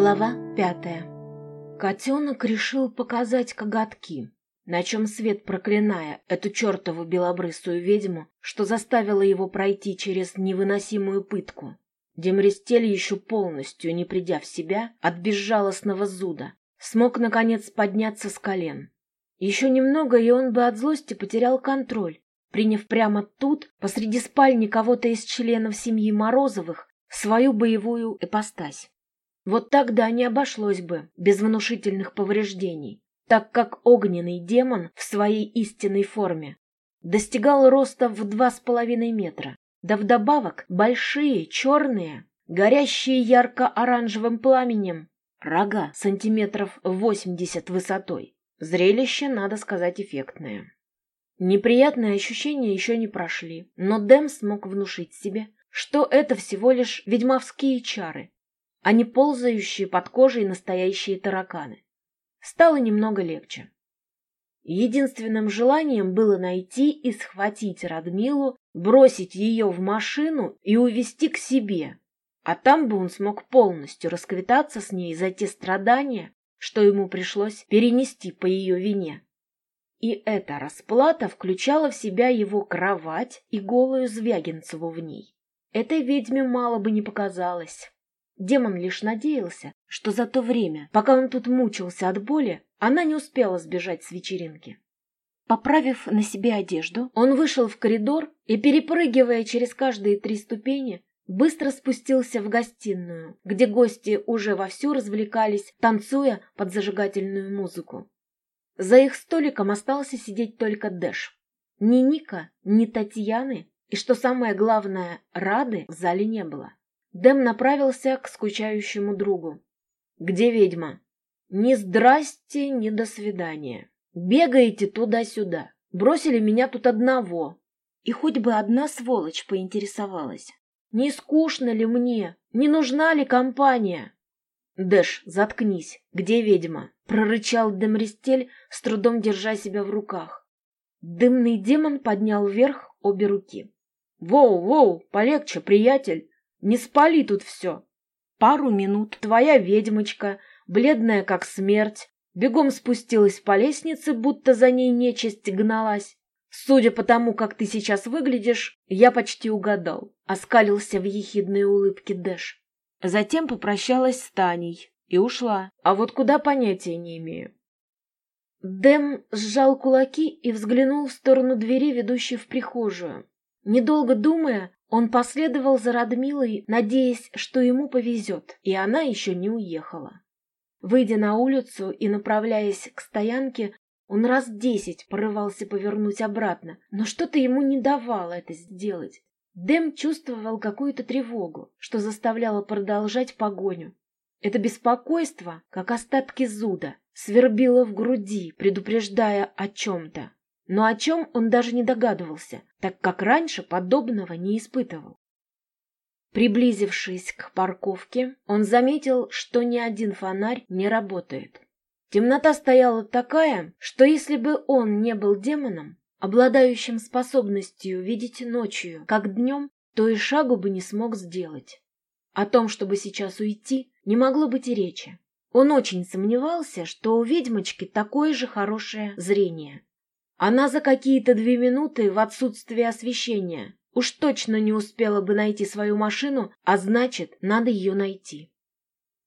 Глава пятая. Котенок решил показать коготки, на чем свет проклиная эту чертову белобрысую ведьму, что заставила его пройти через невыносимую пытку. Демрестель еще полностью, не придя в себя от безжалостного зуда, смог, наконец, подняться с колен. Еще немного, и он бы от злости потерял контроль, приняв прямо тут, посреди спальни кого-то из членов семьи Морозовых, свою боевую эпостась. Вот тогда не обошлось бы без внушительных повреждений, так как огненный демон в своей истинной форме достигал роста в два с половиной метра, да вдобавок большие, черные, горящие ярко-оранжевым пламенем, рога сантиметров восемьдесят высотой. Зрелище, надо сказать, эффектное. Неприятные ощущения еще не прошли, но Дэм смог внушить себе, что это всего лишь ведьмовские чары, а не ползающие под кожей настоящие тараканы. Стало немного легче. Единственным желанием было найти и схватить Радмилу, бросить ее в машину и увезти к себе, а там бы он смог полностью расквитаться с ней за те страдания, что ему пришлось перенести по ее вине. И эта расплата включала в себя его кровать и голую Звягинцеву в ней. Этой ведьме мало бы не показалось. Демон лишь надеялся, что за то время, пока он тут мучился от боли, она не успела сбежать с вечеринки. Поправив на себе одежду, он вышел в коридор и, перепрыгивая через каждые три ступени, быстро спустился в гостиную, где гости уже вовсю развлекались, танцуя под зажигательную музыку. За их столиком остался сидеть только Дэш. Ни Ника, ни Татьяны, и, что самое главное, Рады в зале не было. Дэм направился к скучающему другу. «Где ведьма?» «Ни здрасте, ни до свидания. Бегаете туда-сюда. Бросили меня тут одного». И хоть бы одна сволочь поинтересовалась. «Не скучно ли мне? Не нужна ли компания?» «Дэш, заткнись. Где ведьма?» — прорычал Демристель, с трудом держа себя в руках. Дымный демон поднял вверх обе руки. «Воу-воу, полегче, приятель. Не спали тут все. Пару минут твоя ведьмочка, бледная как смерть, бегом спустилась по лестнице, будто за ней нечисть гналась. Судя по тому, как ты сейчас выглядишь, я почти угадал. Оскалился в ехидной улыбке Дэш. Затем попрощалась с Таней и ушла, а вот куда понятия не имею. Дэм сжал кулаки и взглянул в сторону двери, ведущей в прихожую. Недолго думая, он последовал за Радмилой, надеясь, что ему повезет, и она еще не уехала. Выйдя на улицу и направляясь к стоянке, он раз десять порывался повернуть обратно, но что-то ему не давало это сделать. Дэм чувствовал какую-то тревогу, что заставляло продолжать погоню. Это беспокойство, как остатки зуда, свербило в груди, предупреждая о чем-то но о чем он даже не догадывался, так как раньше подобного не испытывал. Приблизившись к парковке, он заметил, что ни один фонарь не работает. Темнота стояла такая, что если бы он не был демоном, обладающим способностью видеть ночью, как днем, то и шагу бы не смог сделать. О том, чтобы сейчас уйти, не могло быть и речи. Он очень сомневался, что у ведьмочки такое же хорошее зрение. Она за какие-то две минуты в отсутствие освещения уж точно не успела бы найти свою машину, а значит, надо ее найти.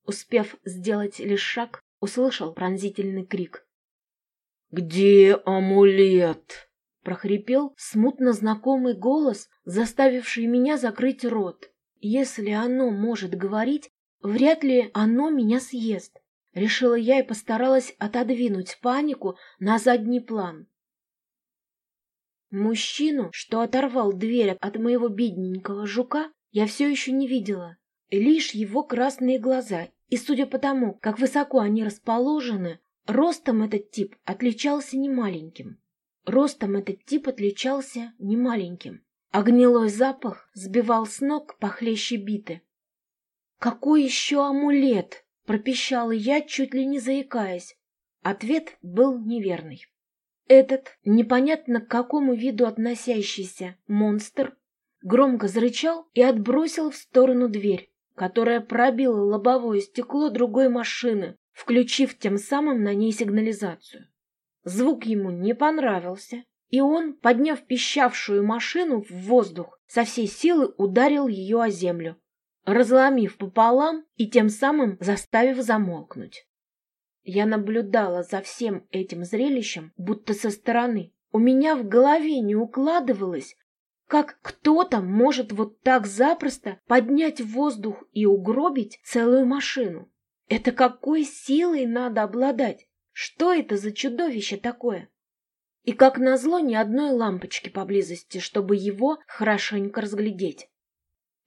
Успев сделать лишь шаг, услышал пронзительный крик. «Где амулет?» — прохрипел смутно знакомый голос, заставивший меня закрыть рот. «Если оно может говорить, вряд ли оно меня съест», — решила я и постаралась отодвинуть панику на задний план. Мужчину, что оторвал дверь от моего бедненького жука, я все еще не видела. Лишь его красные глаза, и судя по тому, как высоко они расположены, ростом этот тип отличался немаленьким. Ростом этот тип отличался немаленьким, а гнилой запах сбивал с ног похлеще биты. «Какой еще амулет?» — пропищала я, чуть ли не заикаясь. Ответ был неверный. Этот, непонятно к какому виду относящийся, монстр громко зарычал и отбросил в сторону дверь. которая пробила лобовое стекло другой машины, включив тем самым на ней сигнализацию. Звук ему не понравился, и он, подняв пищавшую машину в воздух, со всей силы ударил ее о землю, разломив пополам и тем самым заставив замолкнуть. Я наблюдала за всем этим зрелищем, будто со стороны. У меня в голове не укладывалось, как кто-то может вот так запросто поднять в воздух и угробить целую машину. Это какой силой надо обладать? Что это за чудовище такое? И как назло ни одной лампочки поблизости, чтобы его хорошенько разглядеть.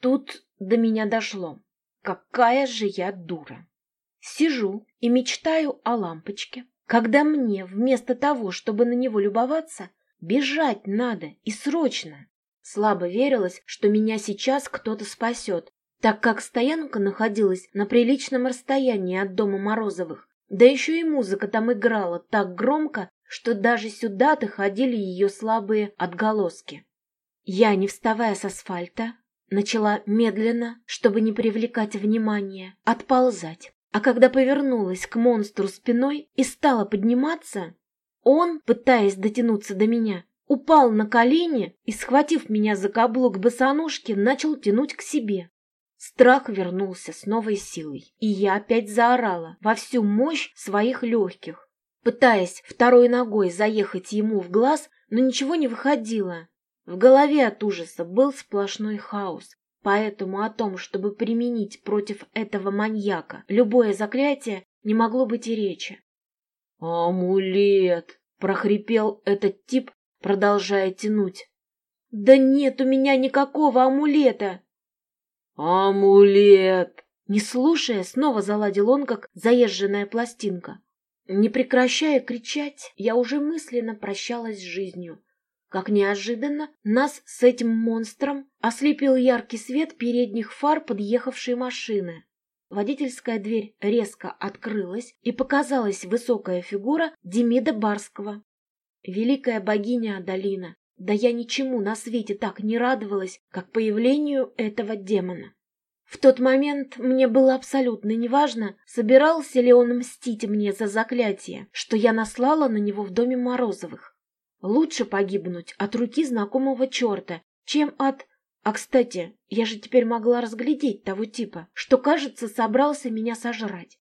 Тут до меня дошло. Какая же я дура. Сижу и мечтаю о лампочке, когда мне вместо того, чтобы на него любоваться, бежать надо и срочно. Слабо верилось, что меня сейчас кто-то спасет, так как стоянка находилась на приличном расстоянии от дома Морозовых, да еще и музыка там играла так громко, что даже сюда доходили ее слабые отголоски. Я, не вставая с асфальта, начала медленно, чтобы не привлекать внимания, отползать. А когда повернулась к монстру спиной и стала подниматься, он, пытаясь дотянуться до меня, упал на колени и, схватив меня за каблук босоножки, начал тянуть к себе. Страх вернулся с новой силой, и я опять заорала во всю мощь своих легких, пытаясь второй ногой заехать ему в глаз, но ничего не выходило. В голове от ужаса был сплошной хаос, поэтому о том, чтобы применить против этого маньяка любое заклятие, не могло быть и речи. «Амулет!» — прохрипел этот тип, продолжая тянуть. «Да нет у меня никакого амулета!» «Амулет!» Не слушая, снова заладил он, как заезженная пластинка. Не прекращая кричать, я уже мысленно прощалась с жизнью. Как неожиданно нас с этим монстром ослепил яркий свет передних фар подъехавшей машины. Водительская дверь резко открылась, и показалась высокая фигура Демида Барского. Великая богиня Адалина, да я ничему на свете так не радовалась, как появлению этого демона. В тот момент мне было абсолютно неважно, собирался ли он мстить мне за заклятие, что я наслала на него в доме Морозовых. Лучше погибнуть от руки знакомого черта, чем от... А, кстати, я же теперь могла разглядеть того типа, что, кажется, собрался меня сожрать.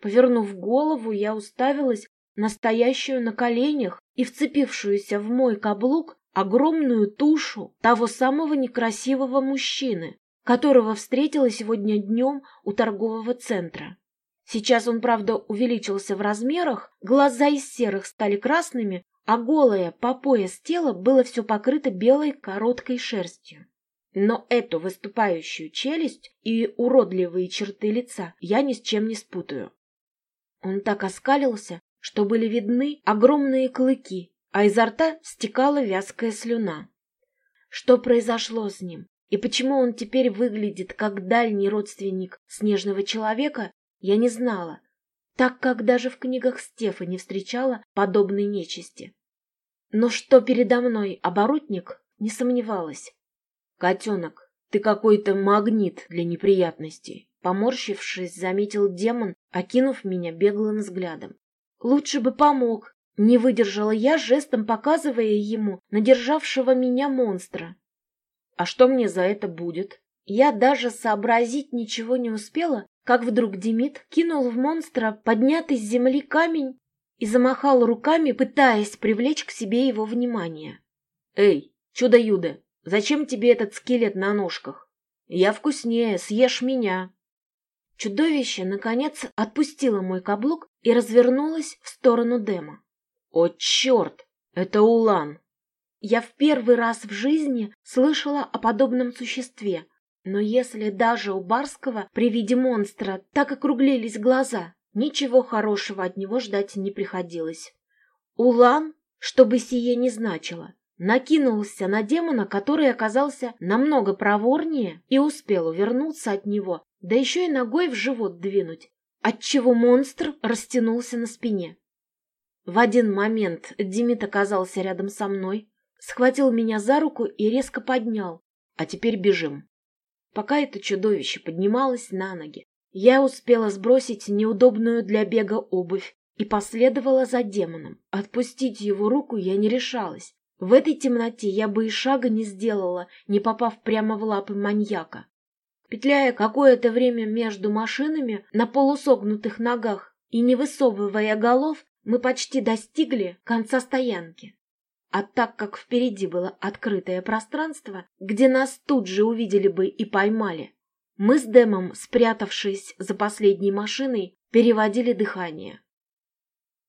Повернув голову, я уставилась настоящую на коленях и вцепившуюся в мой каблук огромную тушу того самого некрасивого мужчины, которого встретила сегодня днем у торгового центра. Сейчас он, правда, увеличился в размерах, глаза из серых стали красными, а голое по пояс тело было все покрыто белой короткой шерстью. Но эту выступающую челюсть и уродливые черты лица я ни с чем не спутаю. Он так оскалился, что были видны огромные клыки, а изо рта стекала вязкая слюна. Что произошло с ним и почему он теперь выглядит как дальний родственник снежного человека, я не знала, так как даже в книгах Стефа не встречала подобной нечисти. Но что передо мной оборотник, не сомневалась. «Котенок, ты какой-то магнит для неприятностей», поморщившись, заметил демон, окинув меня беглым взглядом. Лучше бы помог. Не выдержала я, жестом показывая ему надержавшего меня монстра. А что мне за это будет? Я даже сообразить ничего не успела, как вдруг Демид кинул в монстра поднятый с земли камень и замахал руками, пытаясь привлечь к себе его внимание. «Эй, чудо-юдо, зачем тебе этот скелет на ножках? Я вкуснее, съешь меня!» Чудовище, наконец, отпустило мой каблук и развернулось в сторону Дема. «О, черт! Это Улан!» Я в первый раз в жизни слышала о подобном существе, но если даже у Барского при виде монстра так округлились глаза, ничего хорошего от него ждать не приходилось. Улан, что бы сие не значило, накинулся на демона, который оказался намного проворнее и успел увернуться от него да еще и ногой в живот двинуть, отчего монстр растянулся на спине. В один момент Димит оказался рядом со мной, схватил меня за руку и резко поднял. А теперь бежим. Пока это чудовище поднималось на ноги, я успела сбросить неудобную для бега обувь и последовала за демоном. Отпустить его руку я не решалась. В этой темноте я бы и шага не сделала, не попав прямо в лапы маньяка. Петляя какое-то время между машинами на полусогнутых ногах и не высовывая голов, мы почти достигли конца стоянки. А так как впереди было открытое пространство, где нас тут же увидели бы и поймали, мы с Дэмом, спрятавшись за последней машиной, переводили дыхание.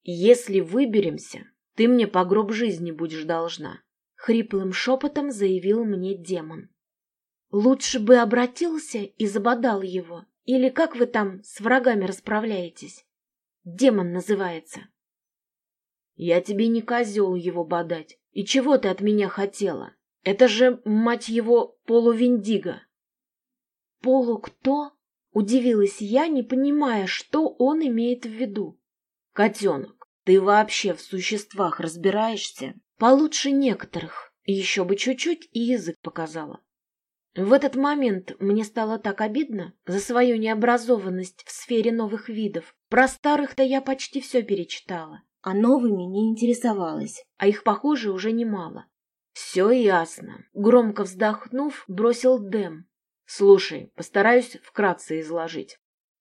«Если выберемся, ты мне по гроб жизни будешь должна», — хриплым шепотом заявил мне демон. «Лучше бы обратился и забодал его, или как вы там с врагами расправляетесь? Демон называется». «Я тебе не козел его бодать. И чего ты от меня хотела? Это же, мать его, полувиндиго!» «Полу кто?» — удивилась я, не понимая, что он имеет в виду. «Котенок, ты вообще в существах разбираешься?» «Получше некоторых. Еще бы чуть-чуть и язык показала». В этот момент мне стало так обидно за свою необразованность в сфере новых видов. Про старых-то я почти все перечитала а новыми не интересовалась, а их, похоже, уже немало. «Все ясно», — громко вздохнув, бросил Дэм. «Слушай, постараюсь вкратце изложить.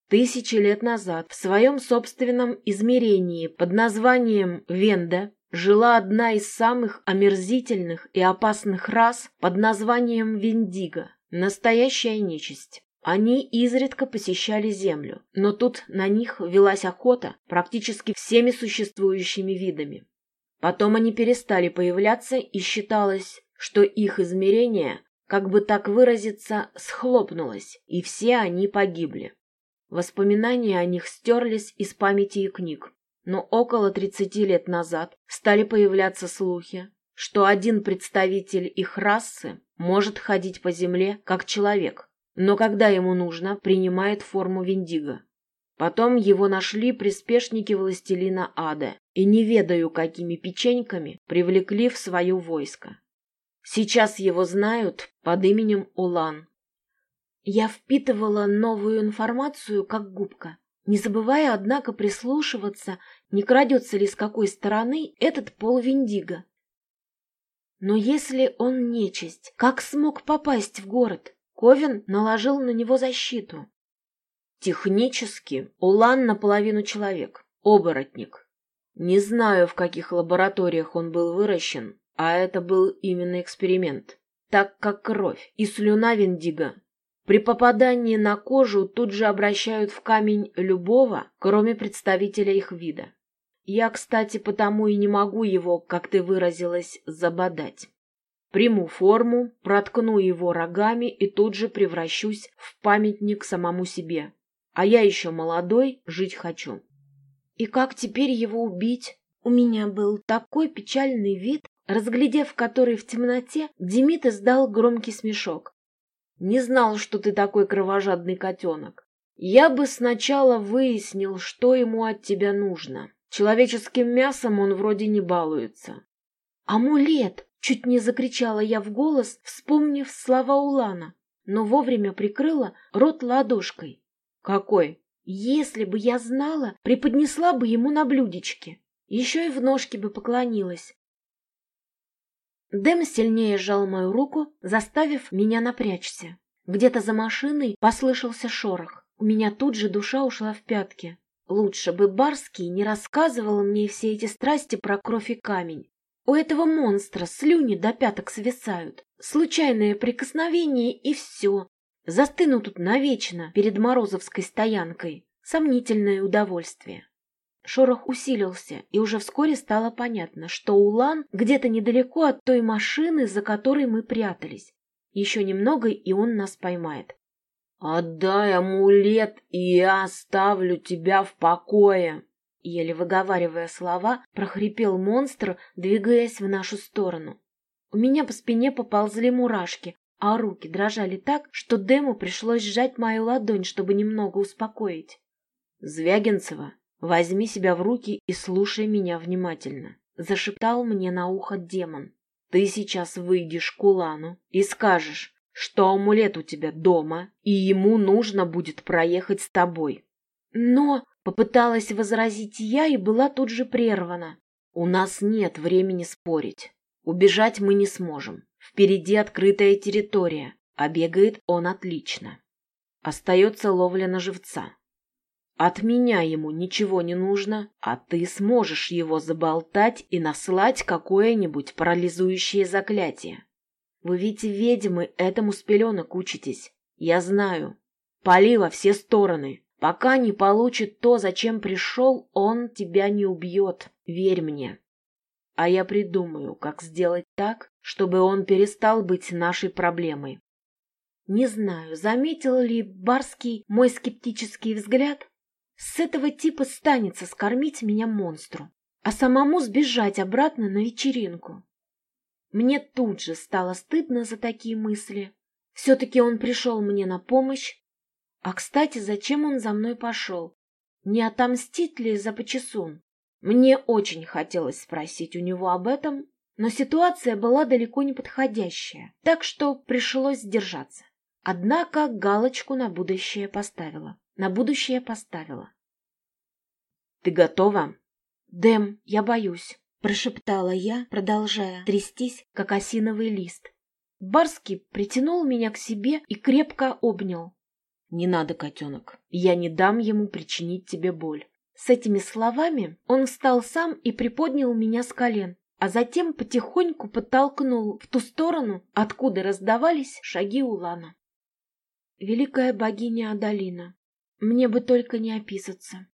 Тысячи лет назад в своем собственном измерении под названием Венда жила одна из самых омерзительных и опасных рас под названием Виндиго, настоящая нечисть. Они изредка посещали Землю, но тут на них велась охота практически всеми существующими видами. Потом они перестали появляться, и считалось, что их измерение, как бы так выразиться, схлопнулось, и все они погибли. Воспоминания о них стерлись из памяти и книг, но около 30 лет назад стали появляться слухи, что один представитель их расы может ходить по земле как человек, но когда ему нужно, принимает форму Виндиго. Потом его нашли приспешники властелина ада и, не ведаю какими печеньками, привлекли в свое войско. Сейчас его знают под именем Улан. Я впитывала новую информацию, как губка, не забывая, однако, прислушиваться, не крадется ли с какой стороны этот пол Виндиго. Но если он нечисть, как смог попасть в город? Ковин наложил на него защиту. Технически Улан наполовину человек, оборотник. Не знаю, в каких лабораториях он был выращен, а это был именно эксперимент, так как кровь и слюна Виндиго при попадании на кожу тут же обращают в камень любого, кроме представителя их вида. Я, кстати, потому и не могу его, как ты выразилась, забодать. Приму форму, проткну его рогами и тут же превращусь в памятник самому себе. А я еще молодой, жить хочу. И как теперь его убить? У меня был такой печальный вид, разглядев который в темноте, Демид издал громкий смешок. Не знал, что ты такой кровожадный котенок. Я бы сначала выяснил, что ему от тебя нужно. Человеческим мясом он вроде не балуется. Амулет! Чуть не закричала я в голос, вспомнив слова Улана, но вовремя прикрыла рот ладошкой. «Какой?» «Если бы я знала, преподнесла бы ему на блюдечке. Еще и в ножки бы поклонилась». Дэм сильнее сжал мою руку, заставив меня напрячься. Где-то за машиной послышался шорох. У меня тут же душа ушла в пятки. Лучше бы Барский не рассказывал мне все эти страсти про кровь и камень. У этого монстра слюни до пяток свисают. Случайное прикосновение и все. Застыну тут навечно перед Морозовской стоянкой. Сомнительное удовольствие. Шорох усилился, и уже вскоре стало понятно, что Улан где-то недалеко от той машины, за которой мы прятались. Еще немного, и он нас поймает. «Отдай амулет, и я оставлю тебя в покое!» Еле выговаривая слова, прохрипел монстр, двигаясь в нашу сторону. У меня по спине поползли мурашки, а руки дрожали так, что Дему пришлось сжать мою ладонь, чтобы немного успокоить. «Звягинцева, возьми себя в руки и слушай меня внимательно», — зашептал мне на ухо демон. «Ты сейчас выйдешь к Улану и скажешь, что амулет у тебя дома, и ему нужно будет проехать с тобой. Но попыталась возразить я и была тут же прервана. У нас нет времени спорить. Убежать мы не сможем. Впереди открытая территория, а бегает он отлично. Остается ловля на живца. От меня ему ничего не нужно, а ты сможешь его заболтать и наслать какое-нибудь парализующее заклятие. Вы ведь ведьмы этому с пеленок учитесь. Я знаю. Пали во все стороны. Пока не получит то, зачем пришел, он тебя не убьет. Верь мне. А я придумаю, как сделать так, чтобы он перестал быть нашей проблемой. Не знаю, заметил ли Барский мой скептический взгляд, с этого типа станется скормить меня монстру, а самому сбежать обратно на вечеринку. Мне тут же стало стыдно за такие мысли. Все-таки он пришел мне на помощь. А, кстати, зачем он за мной пошел? Не отомстит ли за почесун? Мне очень хотелось спросить у него об этом, но ситуация была далеко не подходящая, так что пришлось сдержаться. Однако галочку на будущее поставила. На будущее поставила. «Ты готова?» «Дэм, я боюсь», — прошептала я, продолжая трястись, как осиновый лист. Барский притянул меня к себе и крепко обнял. «Не надо, котенок, я не дам ему причинить тебе боль». С этими словами он встал сам и приподнял меня с колен, а затем потихоньку подтолкнул в ту сторону, откуда раздавались шаги Улана. Великая богиня Адалина, мне бы только не описаться.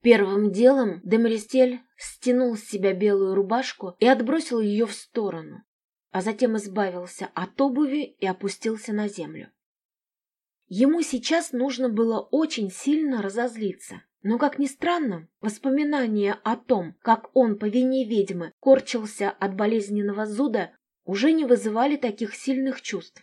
Первым делом Демаристель стянул с себя белую рубашку и отбросил ее в сторону, а затем избавился от обуви и опустился на землю. Ему сейчас нужно было очень сильно разозлиться, но, как ни странно, воспоминания о том, как он по вине ведьмы корчился от болезненного зуда, уже не вызывали таких сильных чувств.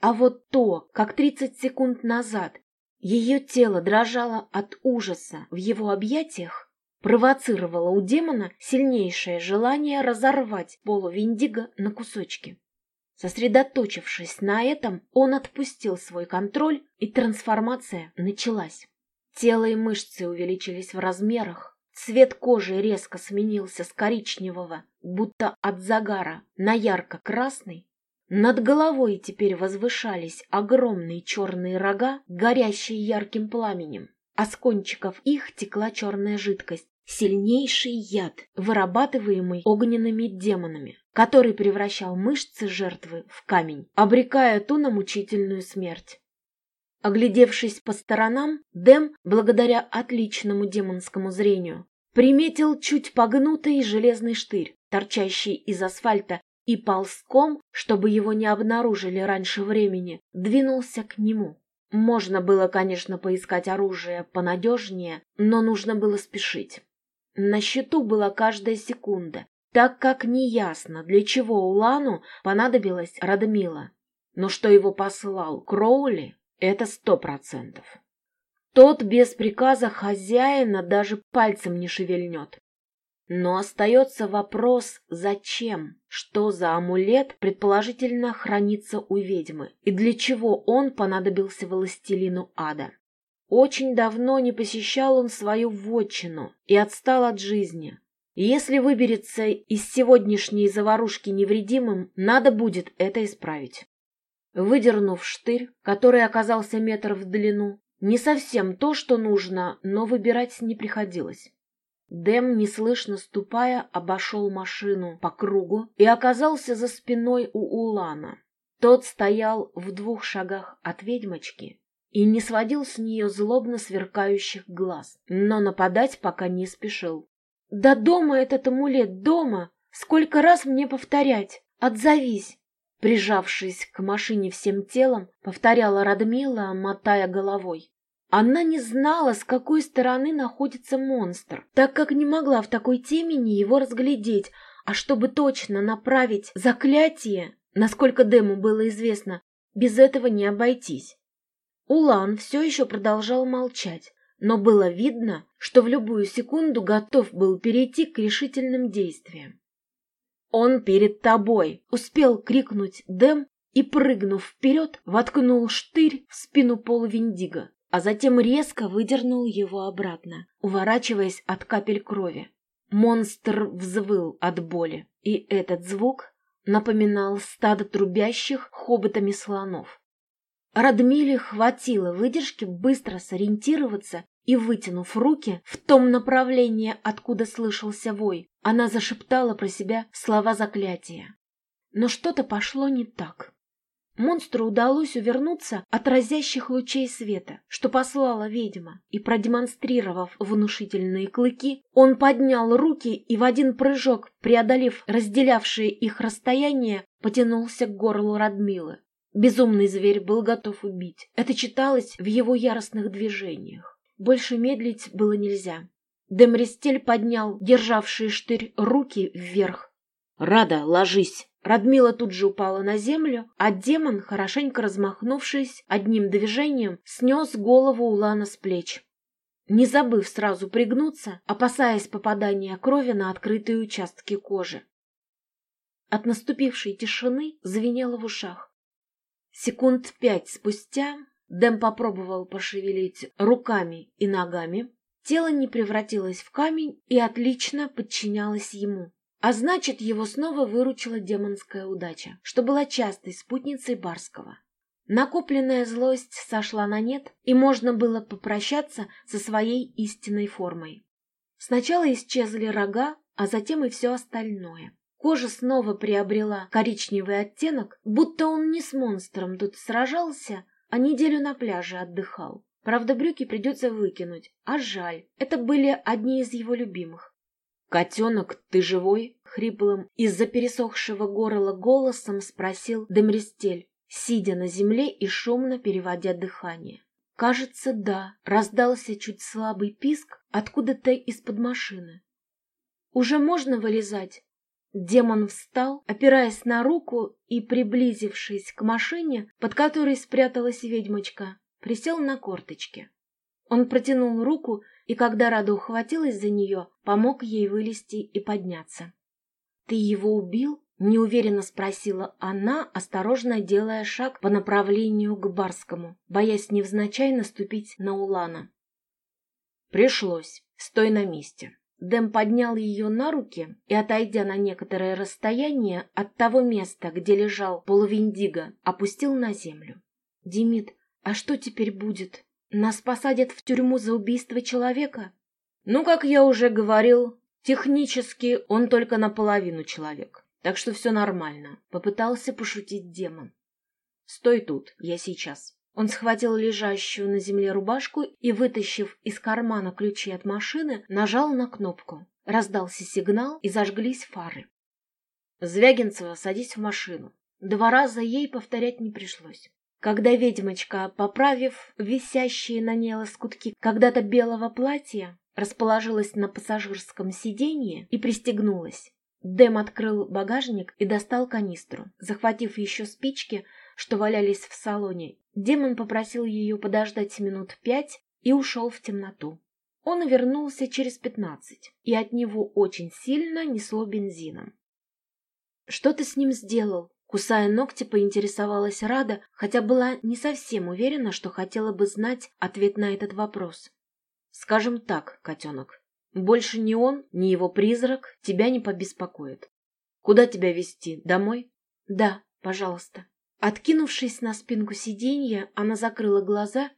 А вот то, как 30 секунд назад ее тело дрожало от ужаса в его объятиях, провоцировало у демона сильнейшее желание разорвать полу Виндиго на кусочки. Сосредоточившись на этом, он отпустил свой контроль, и трансформация началась. Тело и мышцы увеличились в размерах, цвет кожи резко сменился с коричневого, будто от загара, на ярко-красный, над головой теперь возвышались огромные черные рога, горящие ярким пламенем, а с кончиков их текла черная жидкость, сильнейший яд, вырабатываемый огненными демонами, который превращал мышцы жертвы в камень, обрекая ту на мучительную смерть. Оглядевшись по сторонам, Дэм, благодаря отличному демонскому зрению, приметил чуть погнутый железный штырь, торчащий из асфальта и ползком, чтобы его не обнаружили раньше времени, двинулся к нему. Можно было, конечно, поискать оружие понадежнее, но нужно было спешить. На счету была каждая секунда, так как неясно, для чего Улану понадобилась Радмила. Но что его послал Кроули, это сто процентов. Тот без приказа хозяина даже пальцем не шевельнет. Но остается вопрос, зачем? Что за амулет, предположительно, хранится у ведьмы? И для чего он понадобился властелину ада? Очень давно не посещал он свою вотчину и отстал от жизни. Если выберется из сегодняшней заварушки невредимым, надо будет это исправить. Выдернув штырь, который оказался метр в длину, не совсем то, что нужно, но выбирать не приходилось. Дэм, неслышно ступая, обошел машину по кругу и оказался за спиной у Улана. Тот стоял в двух шагах от ведьмочки и не сводил с нее злобно сверкающих глаз, но нападать пока не спешил. «Да дома этот амулет, дома! Сколько раз мне повторять? Отзовись!» Прижавшись к машине всем телом, повторяла Радмила, мотая головой. Она не знала, с какой стороны находится монстр, так как не могла в такой темени его разглядеть, а чтобы точно направить заклятие, насколько Дему было известно, без этого не обойтись. Улан все еще продолжал молчать, но было видно, что в любую секунду готов был перейти к решительным действиям. «Он перед тобой!» — успел крикнуть Дэм, и, прыгнув вперед, воткнул штырь в спину полувиндиго, а затем резко выдернул его обратно, уворачиваясь от капель крови. Монстр взвыл от боли, и этот звук напоминал стадо трубящих хоботами слонов. Радмиле хватило выдержки быстро сориентироваться и, вытянув руки в том направлении, откуда слышался вой, она зашептала про себя слова заклятия. Но что-то пошло не так. Монстру удалось увернуться от разящих лучей света, что послала ведьма, и, продемонстрировав внушительные клыки, он поднял руки и в один прыжок, преодолев разделявшее их расстояние, потянулся к горлу Радмилы. Безумный зверь был готов убить. Это читалось в его яростных движениях. Больше медлить было нельзя. Демрестель поднял державшие штырь руки вверх. «Рада, ложись!» Радмила тут же упала на землю, а демон, хорошенько размахнувшись, одним движением снес голову Улана с плеч. Не забыв сразу пригнуться, опасаясь попадания крови на открытые участки кожи. От наступившей тишины звенело в ушах. Секунд пять спустя Дэм попробовал пошевелить руками и ногами. Тело не превратилось в камень и отлично подчинялось ему. А значит, его снова выручила демонская удача, что была частой спутницей Барского. Накопленная злость сошла на нет, и можно было попрощаться со своей истинной формой. Сначала исчезли рога, а затем и все остальное. Кожа снова приобрела коричневый оттенок, будто он не с монстром тут сражался, а неделю на пляже отдыхал. Правда, брюки придется выкинуть, а жаль, это были одни из его любимых. «Котенок, ты живой?» — хриплым из-за пересохшего горла голосом спросил Демристель, сидя на земле и шумно переводя дыхание. «Кажется, да», — раздался чуть слабый писк откуда-то из-под машины. «Уже можно вылезать?» Демон встал, опираясь на руку и, приблизившись к машине, под которой спряталась ведьмочка, присел на корточки. Он протянул руку и, когда Рада ухватилась за нее, помог ей вылезти и подняться. «Ты его убил?» — неуверенно спросила она, осторожно делая шаг по направлению к Барскому, боясь невзначай наступить на Улана. «Пришлось. Стой на месте». Дэм поднял ее на руки и, отойдя на некоторое расстояние от того места, где лежал полувиндиго, опустил на землю. «Димит, а что теперь будет?» Нас посадят в тюрьму за убийство человека? Ну, как я уже говорил, технически он только наполовину человек. Так что все нормально, попытался пошутить демон. Стой тут, я сейчас. Он схватил лежащую на земле рубашку и, вытащив из кармана ключи от машины, нажал на кнопку. Раздался сигнал и зажглись фары. Звягинцева, садись в машину. Два раза ей повторять не пришлось. Когда ведьмочка, поправив висящие на ней лоскутки когда-то белого платья, расположилась на пассажирском сиденье и пристегнулась, Дэм открыл багажник и достал канистру. Захватив еще спички, что валялись в салоне, демон попросил ее подождать минут пять и ушел в темноту. Он вернулся через пятнадцать, и от него очень сильно несло бензином. «Что ты с ним сделал?» Кусая ногти, поинтересовалась Рада, хотя была не совсем уверена, что хотела бы знать ответ на этот вопрос. «Скажем так, котенок, больше ни он, ни его призрак тебя не побеспокоит. Куда тебя везти? Домой?» «Да, пожалуйста». Откинувшись на спинку сиденья, она закрыла глаза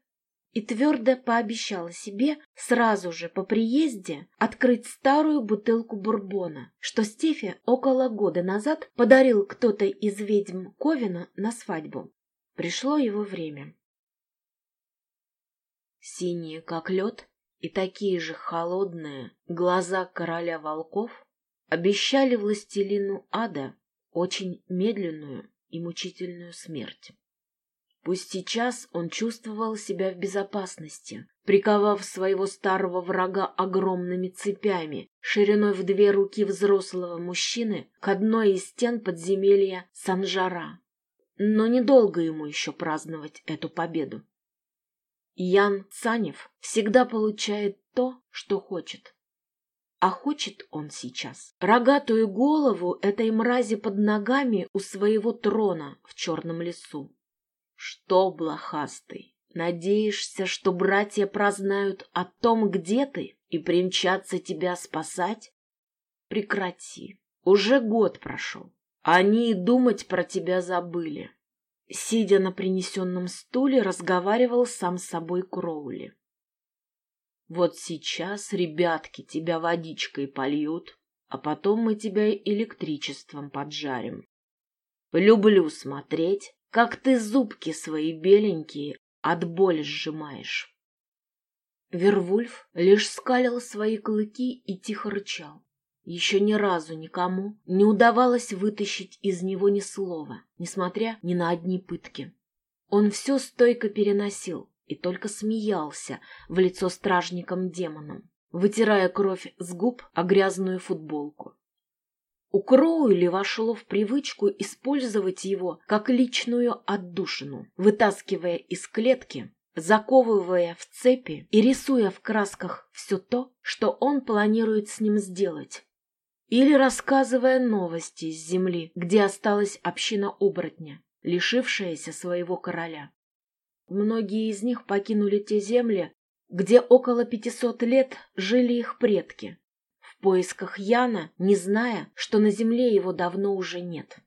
и твердо пообещала себе сразу же по приезде открыть старую бутылку бурбона, что Стефи около года назад подарил кто-то из ведьм Ковина на свадьбу. Пришло его время. Синие, как лед, и такие же холодные глаза короля волков обещали властелину ада очень медленную и мучительную смерть. Пусть сейчас он чувствовал себя в безопасности, приковав своего старого врага огромными цепями, шириной в две руки взрослого мужчины к одной из стен подземелья Санжара. Но недолго ему еще праздновать эту победу. Ян Цанев всегда получает то, что хочет. А хочет он сейчас рогатую голову этой мрази под ногами у своего трона в черном лесу. Что, блохастый, надеешься, что братья прознают о том, где ты, и примчатся тебя спасать? Прекрати. Уже год прошел. Они и думать про тебя забыли. Сидя на принесенном стуле, разговаривал сам с собой Кроули. Вот сейчас ребятки тебя водичкой польют, а потом мы тебя электричеством поджарим. Люблю смотреть, как ты зубки свои беленькие от боли сжимаешь. Вервульф лишь скалил свои клыки и тихо рычал. Еще ни разу никому не удавалось вытащить из него ни слова, несмотря ни на одни пытки. Он все стойко переносил и только смеялся в лицо стражникам-демонам, вытирая кровь с губ о грязную футболку. У Кроули вошло в привычку использовать его как личную отдушину, вытаскивая из клетки заковывая в цепи и рисуя в красках все то, что он планирует с ним сделать. Или рассказывая новости с земли, где осталась община оборотня, лишившаяся своего короля. Многие из них покинули те земли, где около пятисот лет жили их предки, в поисках Яна, не зная, что на земле его давно уже нет.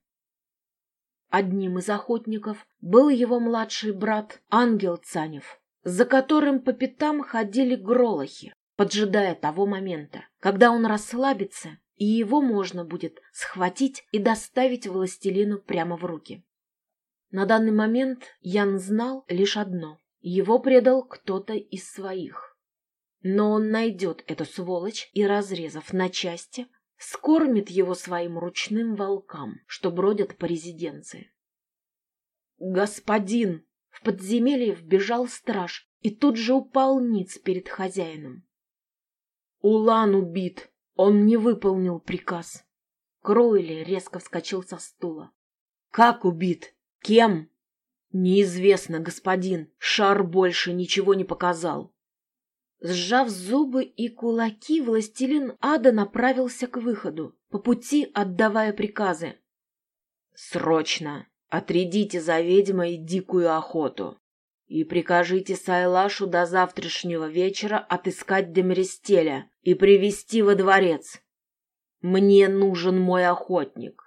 Одним из охотников был его младший брат Ангел Цанев, за которым по пятам ходили гролохи, поджидая того момента, когда он расслабится и его можно будет схватить и доставить властелину прямо в руки. На данный момент Ян знал лишь одно — его предал кто-то из своих. Но он найдет эту сволочь и, разрезав на части, скормит его своим ручным волкам, что бродят по резиденции. «Господин!» В подземелье вбежал страж и тут же упал ниц перед хозяином. «Улан убит!» Он не выполнил приказ. Кроули резко вскочил со стула. «Как убит? Кем?» «Неизвестно, господин. Шар больше ничего не показал». Сжав зубы и кулаки, властелин ада направился к выходу, по пути отдавая приказы. «Срочно! Отрядите за ведьмой дикую охоту и прикажите Сайлашу до завтрашнего вечера отыскать Демерестеля и привести во дворец. Мне нужен мой охотник.